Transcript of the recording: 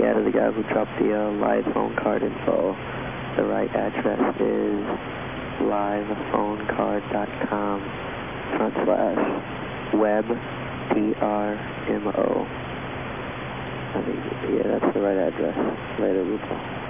Yeah, to the guy who dropped the uh, live phone card info. The right address is livephoneCard.com front slash web PRMO. I think, yeah, that's the right address. Later, Rupo.